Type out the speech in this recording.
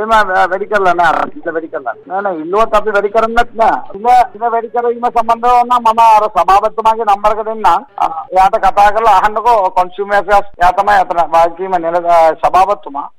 એમાં વેડિકલ ના એટલે વેડિકલ ના ના ಕನ್ಸ್ಯೂಮರ್